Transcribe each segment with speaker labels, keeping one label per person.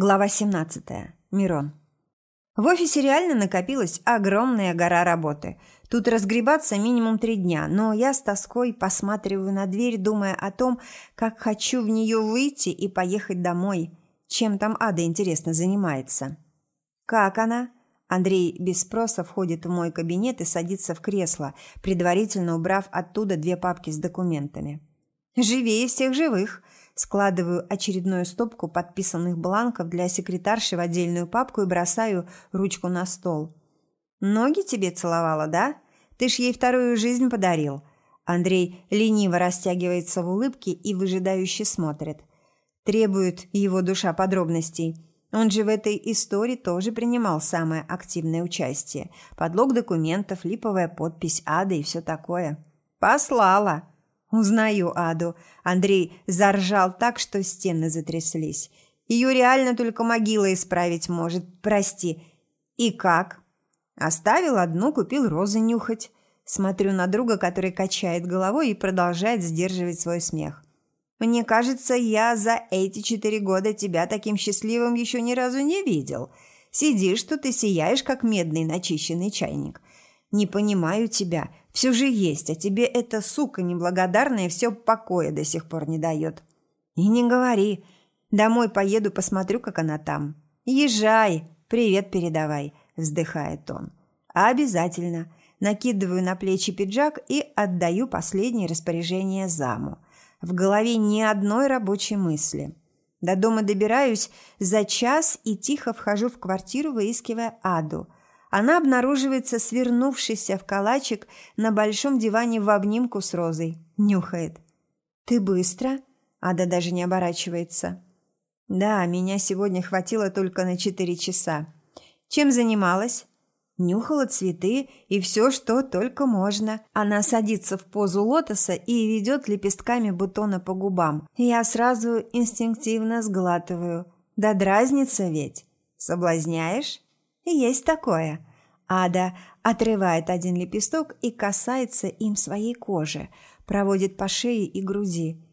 Speaker 1: Глава 17. Мирон. В офисе реально накопилась огромная гора работы. Тут разгребаться минимум три дня, но я с тоской посматриваю на дверь, думая о том, как хочу в нее выйти и поехать домой. Чем там Ада, интересно, занимается? «Как она?» Андрей без спроса входит в мой кабинет и садится в кресло, предварительно убрав оттуда две папки с документами. «Живее всех живых», Складываю очередную стопку подписанных бланков для секретарши в отдельную папку и бросаю ручку на стол. «Ноги тебе целовала, да? Ты ж ей вторую жизнь подарил». Андрей лениво растягивается в улыбке и выжидающе смотрит. Требует его душа подробностей. Он же в этой истории тоже принимал самое активное участие. Подлог документов, липовая подпись Ады и все такое. «Послала!» Узнаю Аду. Андрей заржал так, что стены затряслись. Ее реально только могила исправить может. Прости. И как? Оставил одну, купил розы нюхать. Смотрю на друга, который качает головой и продолжает сдерживать свой смех. Мне кажется, я за эти четыре года тебя таким счастливым еще ни разу не видел. Сидишь тут и сияешь, как медный начищенный чайник. Не понимаю тебя. Все же есть, а тебе эта сука неблагодарная все покоя до сих пор не дает. И не говори. Домой поеду, посмотрю, как она там. Езжай, привет передавай, вздыхает он. Обязательно. Накидываю на плечи пиджак и отдаю последнее распоряжение заму. В голове ни одной рабочей мысли. До дома добираюсь за час и тихо вхожу в квартиру, выискивая Аду – она обнаруживается свернувшейся в калачик на большом диване в обнимку с Розой. Нюхает. «Ты быстро?» Ада даже не оборачивается. «Да, меня сегодня хватило только на четыре часа. Чем занималась?» Нюхала цветы и все, что только можно. Она садится в позу лотоса и ведет лепестками бутона по губам. Я сразу инстинктивно сглатываю. Да дразнится ведь. Соблазняешь? «Есть такое». Ада отрывает один лепесток и касается им своей кожи, проводит по шее и груди.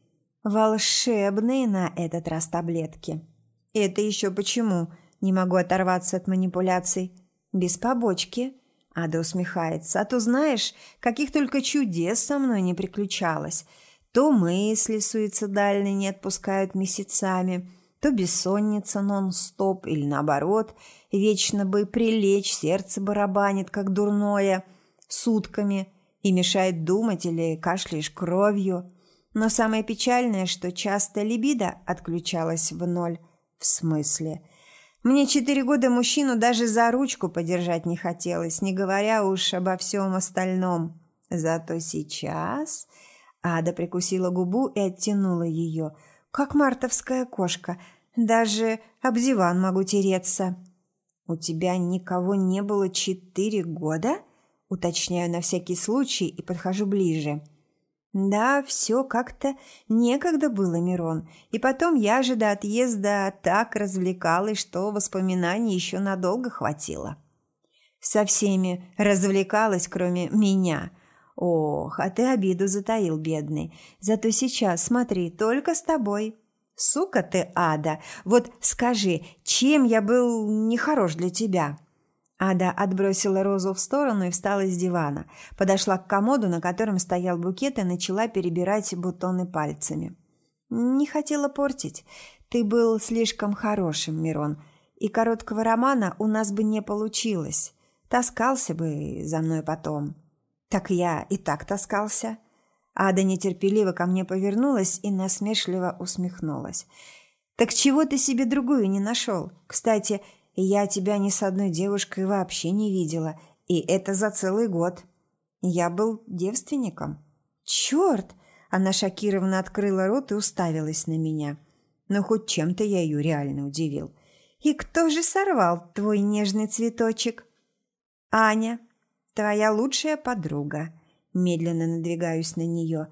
Speaker 1: Волшебные на этот раз таблетки. «Это еще почему?» Не могу оторваться от манипуляций. «Без побочки». Ада усмехается. «А то знаешь, каких только чудес со мной не приключалось. То мысли суицидальные не отпускают месяцами, то бессонница нон-стоп или наоборот, вечно бы прилечь, сердце барабанит, как дурное, сутками и мешает думать или кашляешь кровью. Но самое печальное, что часто либидо отключалась в ноль. В смысле? Мне четыре года мужчину даже за ручку подержать не хотелось, не говоря уж обо всем остальном. Зато сейчас... Ада прикусила губу и оттянула ее, как мартовская кошка – даже об диван могу тереться. У тебя никого не было четыре года? Уточняю на всякий случай и подхожу ближе. Да, все как-то некогда было, Мирон. И потом я же до отъезда так развлекалась, что воспоминаний еще надолго хватило. Со всеми развлекалась, кроме меня. Ох, а ты обиду затаил, бедный. Зато сейчас, смотри, только с тобой. «Сука ты, Ада! Вот скажи, чем я был нехорош для тебя?» Ада отбросила розу в сторону и встала с дивана. Подошла к комоду, на котором стоял букет, и начала перебирать бутоны пальцами. «Не хотела портить. Ты был слишком хорошим, Мирон, и короткого романа у нас бы не получилось. Таскался бы за мной потом». «Так я и так таскался». Ада нетерпеливо ко мне повернулась и насмешливо усмехнулась. «Так чего ты себе другую не нашел? Кстати, я тебя ни с одной девушкой вообще не видела, и это за целый год. Я был девственником». «Черт!» Она шокированно открыла рот и уставилась на меня. Но хоть чем-то я ее реально удивил. «И кто же сорвал твой нежный цветочек?» «Аня, твоя лучшая подруга», Медленно надвигаюсь на нее.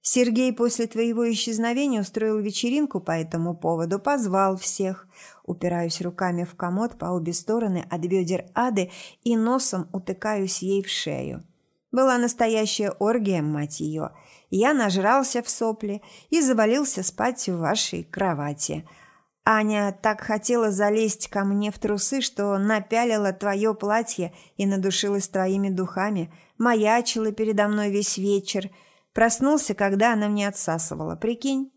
Speaker 1: Сергей после твоего исчезновения устроил вечеринку по этому поводу, позвал всех. Упираюсь руками в комод по обе стороны от бедер Ады и носом утыкаюсь ей в шею. Была настоящая оргия, мать ее. Я нажрался в сопли и завалился спать в вашей кровати. Аня так хотела залезть ко мне в трусы, что напялила твое платье и надушилась твоими духами, маячила передо мной весь вечер. Проснулся, когда она мне отсасывала, прикинь.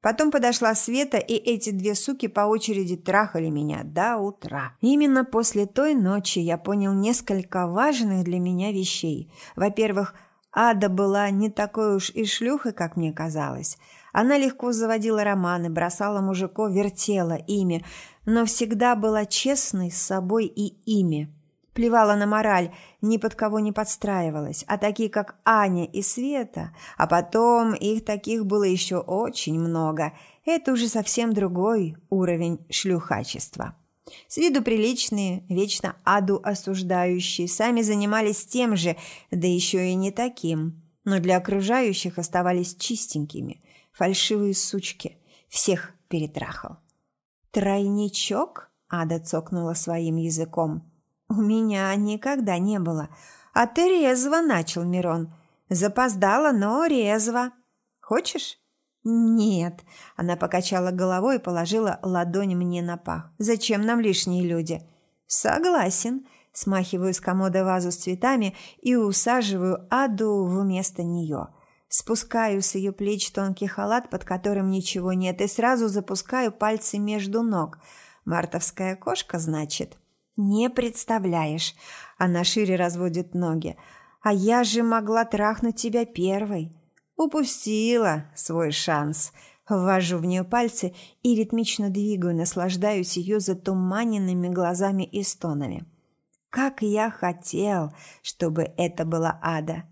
Speaker 1: Потом подошла Света, и эти две суки по очереди трахали меня до утра. Именно после той ночи я понял несколько важных для меня вещей. Во-первых, Ада была не такой уж и шлюхой, как мне казалось. Она легко заводила романы, бросала мужиков, вертела ими, но всегда была честной с собой и ими. Плевала на мораль, ни под кого не подстраивалась, а такие, как Аня и Света, а потом их таких было еще очень много, это уже совсем другой уровень шлюхачества. С виду приличные, вечно аду осуждающие, сами занимались тем же, да еще и не таким, но для окружающих оставались чистенькими, фальшивые сучки, всех перетрахал. «Тройничок?» – Ада цокнула своим языком. «У меня никогда не было. А ты резво начал, Мирон. Запоздала, но резво. Хочешь?» «Нет», – она покачала головой и положила ладонь мне на пах. «Зачем нам лишние люди?» «Согласен», – смахиваю с комода вазу с цветами и усаживаю Аду вместо нее. Спускаю с ее плеч тонкий халат, под которым ничего нет, и сразу запускаю пальцы между ног. «Мартовская кошка, значит?» «Не представляешь». Она шире разводит ноги. «А я же могла трахнуть тебя первой». «Упустила свой шанс». Ввожу в нее пальцы и ритмично двигаю, наслаждаюсь ее затуманенными глазами и стонами. Как я хотел, чтобы это была ада.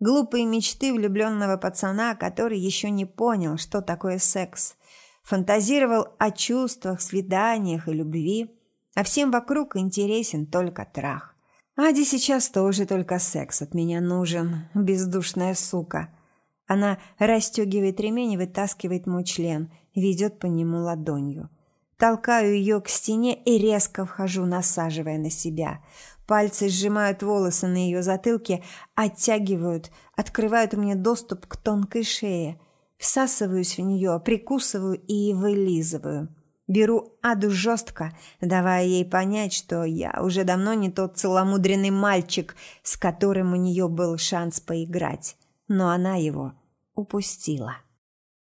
Speaker 1: Глупые мечты влюбленного пацана, который еще не понял, что такое секс. Фантазировал о чувствах, свиданиях и любви, а всем вокруг интересен только трах. Аде сейчас тоже только секс от меня нужен, бездушная сука. Она расстегивает ремень и вытаскивает мой член, ведет по нему ладонью. Толкаю ее к стене и резко вхожу, насаживая на себя. Пальцы сжимают волосы на ее затылке, оттягивают, открывают мне доступ к тонкой шее. Всасываюсь в нее, прикусываю и вылизываю. Беру Аду жестко, давая ей понять, что я уже давно не тот целомудренный мальчик, с которым у нее был шанс поиграть. Но она его упустила.